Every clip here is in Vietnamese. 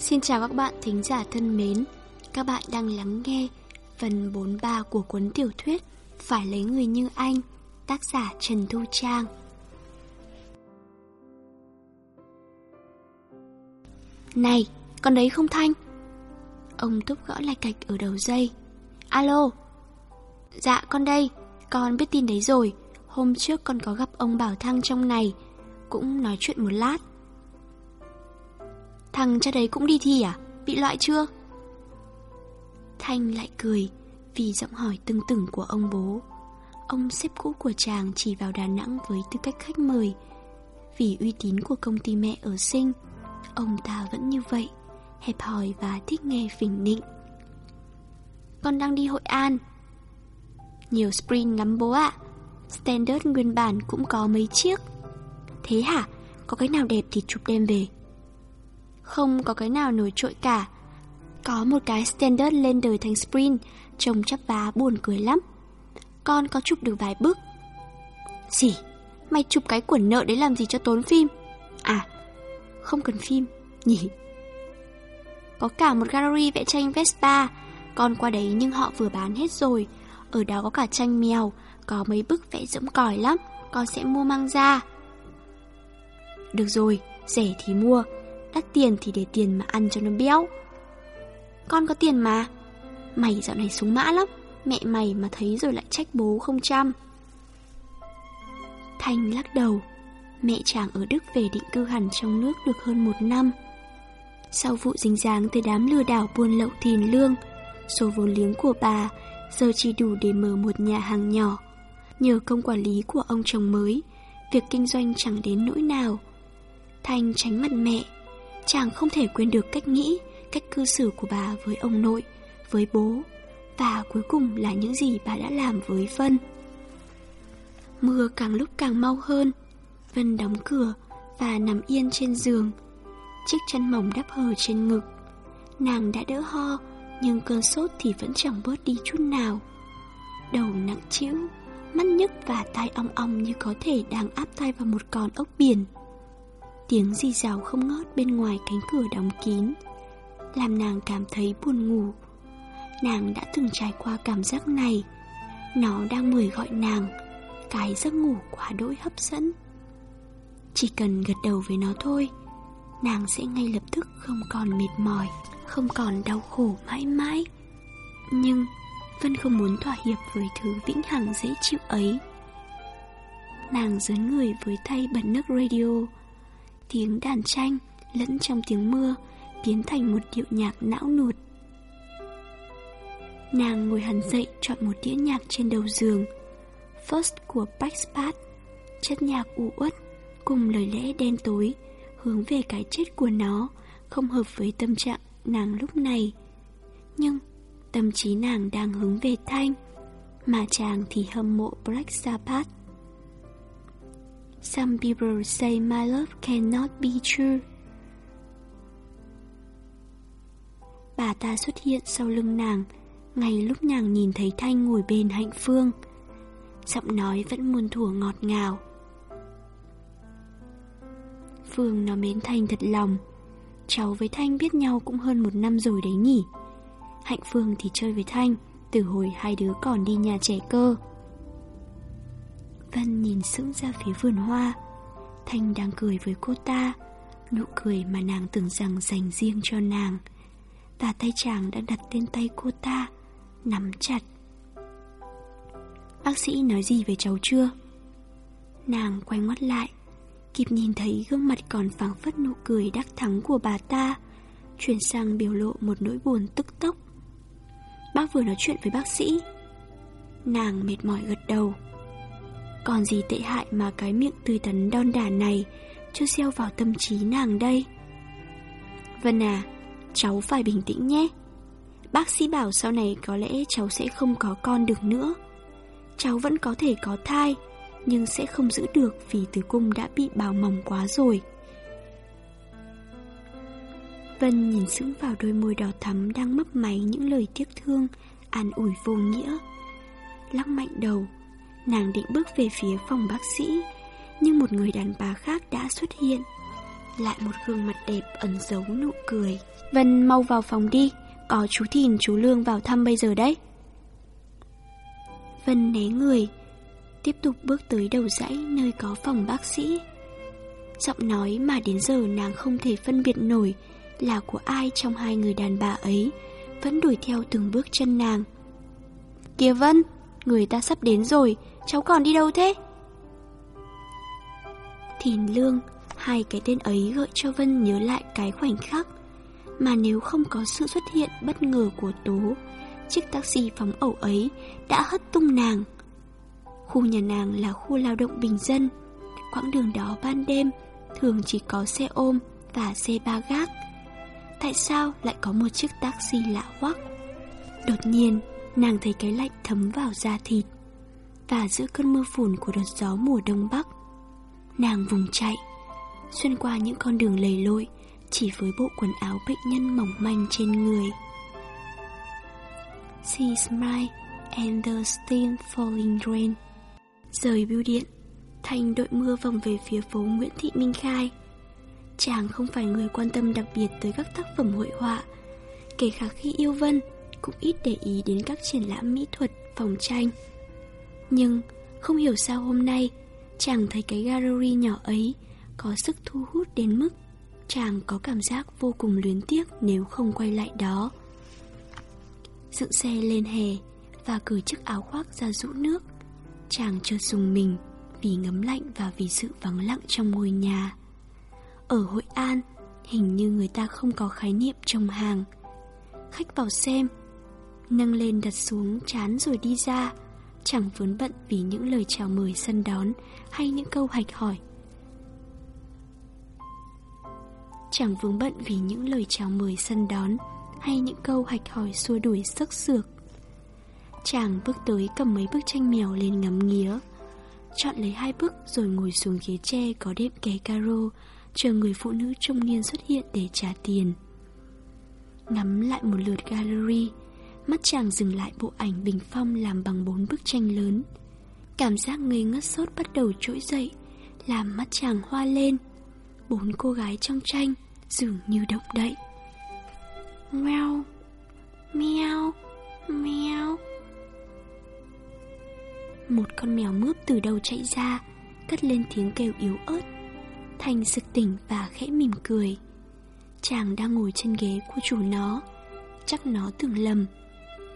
Xin chào các bạn thính giả thân mến. Các bạn đang lắng nghe phần 43 của cuốn tiểu thuyết Phải lấy người như anh Tác giả Trần Thu Trang. Này, con đấy không Thanh? Ông Túc gõ lại cạch ở đầu dây. Alo? Dạ con đây. Con biết tin đấy rồi. Hôm trước con có gặp ông Bảo Thăng trong này. Cũng nói chuyện một lát. Thằng cha đấy cũng đi thi à? Bị loại chưa? Thanh lại cười vì giọng hỏi tưng tửng của ông bố. Ông xếp cũ của chàng chỉ vào Đà Nẵng với tư cách khách mời. Vì uy tín của công ty mẹ ở sinh, ông ta vẫn như vậy, hẹp hòi và thích nghe phỉnh nịnh. Con đang đi Hội An. Nhiều sprint lắm bố ạ. Standard nguyên bản cũng có mấy chiếc. Thế hả? Có cái nào đẹp thì chụp đem về. Không có cái nào nổi trội cả. Có một cái standard lên đời thành sprint, Trông chắp vá buồn cười lắm. Con có chụp được vài bức Gì? Mày chụp cái quần nợ đấy làm gì cho tốn phim? À Không cần phim, Nhỉ? Có cả một gallery vẽ tranh Vespa. Con qua đấy nhưng họ vừa bán hết rồi. Ở đó có cả tranh mèo, Có mấy bức vẽ dẫm còi lắm. Con sẽ mua mang ra. Được rồi, Rẻ thì mua. Đắt tiền thì để tiền mà ăn cho nó béo. Con có tiền mà. Mày dạo này súng mã lắm. Mẹ mày mà thấy rồi lại trách bố không chăm. Thanh lắc đầu. Mẹ chàng ở Đức về định cư hẳn trong nước được hơn một năm. Sau vụ dính dáng tới đám lừa đảo buôn lậu tiền lương, Số vốn liếng của bà giờ chỉ đủ để mở một nhà hàng nhỏ. Nhờ công quản lý của ông chồng mới, Việc kinh doanh chẳng đến nỗi nào. Thanh tránh mặt mẹ Chàng không thể quên được cách nghĩ, cách cư xử của bà với ông nội, với bố, và cuối cùng là những gì bà đã làm với Vân. Mưa càng lúc càng mau hơn, Vân đóng cửa và nằm yên trên giường, chiếc chăn mỏng đắp hờ trên ngực. Nàng đã đỡ ho, nhưng cơn sốt thì vẫn chẳng bớt đi chút nào. Đầu nặng trĩu, mắt nhức và tai ong ong như có thể đang áp tay vào một con ốc biển. Tiếng rì rào không ngớt bên ngoài cánh cửa đóng kín. Làm nàng cảm thấy buồn ngủ. Nàng đã từng trải qua cảm giác này. Nó đang mời gọi nàng. Cái giấc ngủ quá đỗi hấp dẫn. Chỉ cần gật đầu với nó thôi, Nàng sẽ ngay lập tức không còn mệt mỏi, Không còn đau khổ mãi mãi. Nhưng Vân không muốn thỏa hiệp với thứ vĩnh hằng dễ chịu ấy. Nàng dấn người với tay bật nước radio tiếng đàn tranh lẫn trong tiếng mưa biến thành một điệu nhạc não nụt Nàng ngồi hẳn dậy chọn một đĩa nhạc trên đầu giường. First của Backspat, chất nhạc u uất cùng lời lẽ đen tối hướng về cái chết của nó không hợp với tâm trạng nàng lúc này. Nhưng tâm trí nàng đang hướng về Thanh, mà chàng thì hâm mộ Black Sabbath. Some people say my love cannot be true. Bà ta xuất hiện sau lưng nàng, ngay lúc nàng nhìn thấy Thanh ngồi bên hạnh phương. Giọng nói vẫn muôn thủa ngọt ngào. Phương nó mến Thanh thật lòng. Cháu với Thanh biết nhau cũng hơn một năm rồi đấy nhỉ. Hạnh Phương thì chơi với Thanh, từ hồi hai đứa còn đi nhà trẻ cơ. Vân nhìn sững ra phía vườn hoa. Thanh đang cười với cô ta, Nụ cười mà nàng tưởng rằng dành riêng cho nàng. Và tay chàng đã đặt lên tay cô ta, Nắm chặt. Bác sĩ nói gì về cháu chưa? Nàng quay ngoắt lại, Kịp nhìn thấy gương mặt còn phảng phất nụ cười đắc thắng của bà ta, Chuyển sang biểu lộ một nỗi buồn tức tốc. Bác vừa nói chuyện với bác sĩ. Nàng mệt mỏi gật đầu còn gì tệ hại mà cái miệng tươi tắn đon đả này Chưa gieo vào tâm trí nàng đây? Vân à Cháu phải bình tĩnh nhé. Bác sĩ bảo sau này có lẽ cháu sẽ không có con được nữa. Cháu vẫn có thể có thai Nhưng sẽ không giữ được vì tử cung đã bị bào mỏng quá rồi. Vân nhìn sững vào đôi môi đỏ thắm đang mấp máy những lời tiếc thương, an ủi vô nghĩa. Lắc mạnh đầu, Nàng định bước về phía phòng bác sĩ Nhưng một người đàn bà khác đã xuất hiện lại một gương mặt đẹp ẩn giấu nụ cười. Vân mau vào phòng đi, có chú Thìn chú Lương vào thăm bây giờ đấy. Vân né người, tiếp tục bước tới đầu dãy nơi có phòng bác sĩ. Giọng nói mà đến giờ nàng không thể phân biệt nổi là của ai trong hai người đàn bà ấy, vẫn đuổi theo từng bước chân nàng. Kìa Vân, người ta sắp đến rồi, cháu còn đi đâu thế? Thìn Lương, hai cái tên ấy gợi cho Vân nhớ lại cái khoảnh khắc mà nếu không có sự xuất hiện bất ngờ của Tố, chiếc taxi phóng ẩu ấy đã hất tung nàng. Khu nhà nàng là khu lao động bình dân, quãng đường đó ban đêm thường chỉ có xe ôm và xe ba gác. Tại sao lại có một chiếc taxi lạ hoắc? Đột nhiên, nàng thấy cái lạnh thấm vào da thịt. Và giữa cơn mưa phùn của đợt gió mùa đông bắc, nàng vùng chạy, xuyên qua những con đường lầy lội, chỉ với bộ quần áo bệnh nhân mỏng manh trên người. She smiled and the still falling rain. Rời bưu điện, Thành đội mưa vòng về phía phố Nguyễn Thị Minh Khai. Chàng không phải người quan tâm đặc biệt tới các tác phẩm hội họa, kể cả khi yêu Vân cũng ít để ý đến các triển lãm mỹ thuật, phòng tranh. Nhưng không hiểu sao hôm nay chàng thấy cái gallery nhỏ ấy có sức thu hút đến mức chàng có cảm giác vô cùng luyến tiếc nếu không quay lại đó. Dựng xe lên hè và cởi chiếc áo khoác ra rũ nước, chàng chợt dùng mình vì ngấm lạnh và vì sự vắng lặng trong ngôi nhà. Ở Hội An, hình như người ta không có khái niệm trồng hàng. Khách vào xem, nâng lên đặt xuống chán rồi đi ra, chẳng vướng bận vì những lời chào mời sân đón hay những câu hạch hỏi. Chẳng vướng bận vì những lời chào mời sân đón hay những câu hạch hỏi xua đuổi sức sược. Chàng bước tới cầm mấy bức tranh mèo lên ngắm nghía chọn lấy hai bức rồi ngồi xuống ghế tre có đệm kẻ caro, chờ người phụ nữ trung niên xuất hiện để trả tiền. Ngắm lại một lượt gallery, mắt chàng dừng lại bộ ảnh bình phong làm bằng bốn bức tranh lớn. Cảm giác ngây ngất sốt bắt đầu trỗi dậy, làm mắt chàng hoa lên. Bốn cô gái trong tranh dường như động đậy. Meo, meo, meo. Một con mèo mướp từ đầu chạy ra Cất lên tiếng kêu yếu ớt Thành sực tỉnh và khẽ mỉm cười Chàng đang ngồi trên ghế của chủ nó Chắc nó tưởng lầm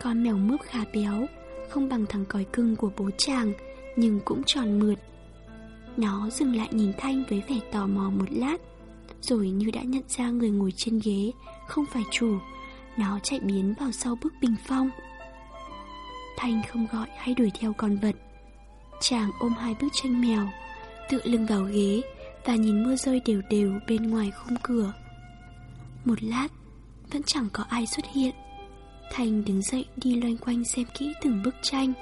con mèo mướp khá béo, Không bằng thằng còi cưng của bố chàng, Nhưng cũng tròn mượt. Nó dừng lại nhìn Thanh với vẻ tò mò một lát, Rồi như đã nhận ra người ngồi trên ghế, Không phải chủ, Nó chạy biến vào sau bức bình phong. Thanh không gọi hay đuổi theo con vật. Chàng ôm hai bức tranh mèo, Tự lưng vào ghế Và nhìn mưa rơi đều đều bên ngoài khung cửa. Một lát, Vẫn chẳng có ai xuất hiện. Thanh đứng dậy đi loanh quanh xem kỹ từng bức tranh.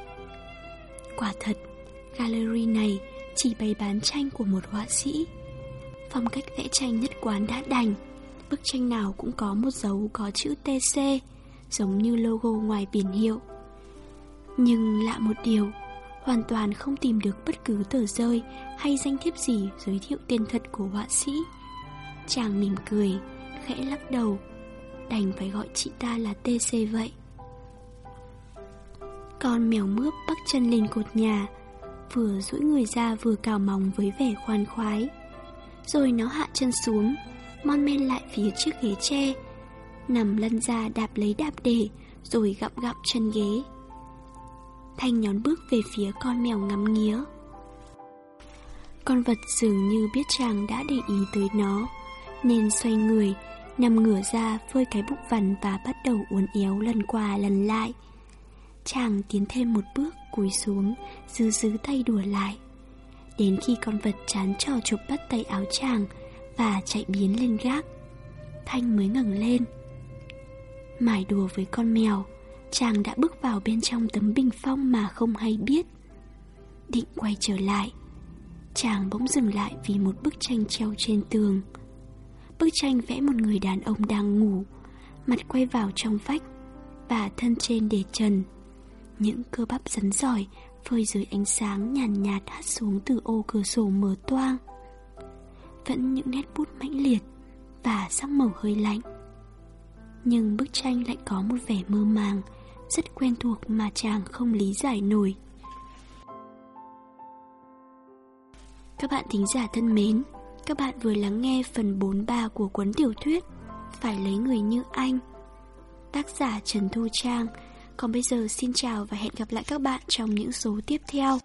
Quả thật Gallery này chỉ bày bán tranh của một họa sĩ. Phong cách vẽ tranh nhất quán đã đành. Bức tranh nào cũng có một dấu có chữ TC Giống như logo ngoài biển hiệu. Nhưng lạ một điều hoàn toàn không tìm được bất cứ tờ rơi hay danh thiếp gì giới thiệu tên thật của họa sĩ. Chàng mỉm cười, khẽ lắc đầu, đành phải gọi chị ta là TC vậy. Con mèo mướp bắt chân lên cột nhà, vừa duỗi người ra vừa cào mòng với vẻ khoan khoái. Rồi nó hạ chân xuống, mon men lại phía chiếc ghế tre, nằm lăn ra đạp lấy đạp để, rồi gặm gặm chân ghế. Thanh nhón bước về phía con mèo ngắm nghía Con vật dường như biết chàng đã để ý tới nó Nên xoay người Nằm ngửa ra phơi cái bụng vằn Và bắt đầu uốn éo lần qua lần lại Chàng tiến thêm một bước cúi xuống Dư dứ tay đùa lại Đến khi con vật chán trò chụp bắt tay áo chàng Và chạy biến lên gác Thanh mới ngẩng lên Mải đùa với con mèo chàng đã bước vào bên trong tấm bình phong mà không hay biết. Định quay trở lại, chàng bỗng dừng lại vì một bức tranh treo trên tường. Bức tranh vẽ một người đàn ông đang ngủ, mặt quay vào trong vách và thân trên để trần. Những cơ bắp rắn giỏi phơi dưới ánh sáng nhàn nhạt, nhạt hắt xuống từ ô cửa sổ mở toang. vẫn những nét bút mãnh liệt và sắc màu hơi lạnh. Nhưng bức tranh lại có một vẻ mơ màng, rất quen thuộc mà chàng không lý giải nổi. Các bạn thính giả thân mến, các bạn vừa lắng nghe phần 43 của cuốn tiểu thuyết Phải lấy người như anh. Tác giả Trần Thu Trang. Còn bây giờ xin chào và hẹn gặp lại các bạn trong những số tiếp theo.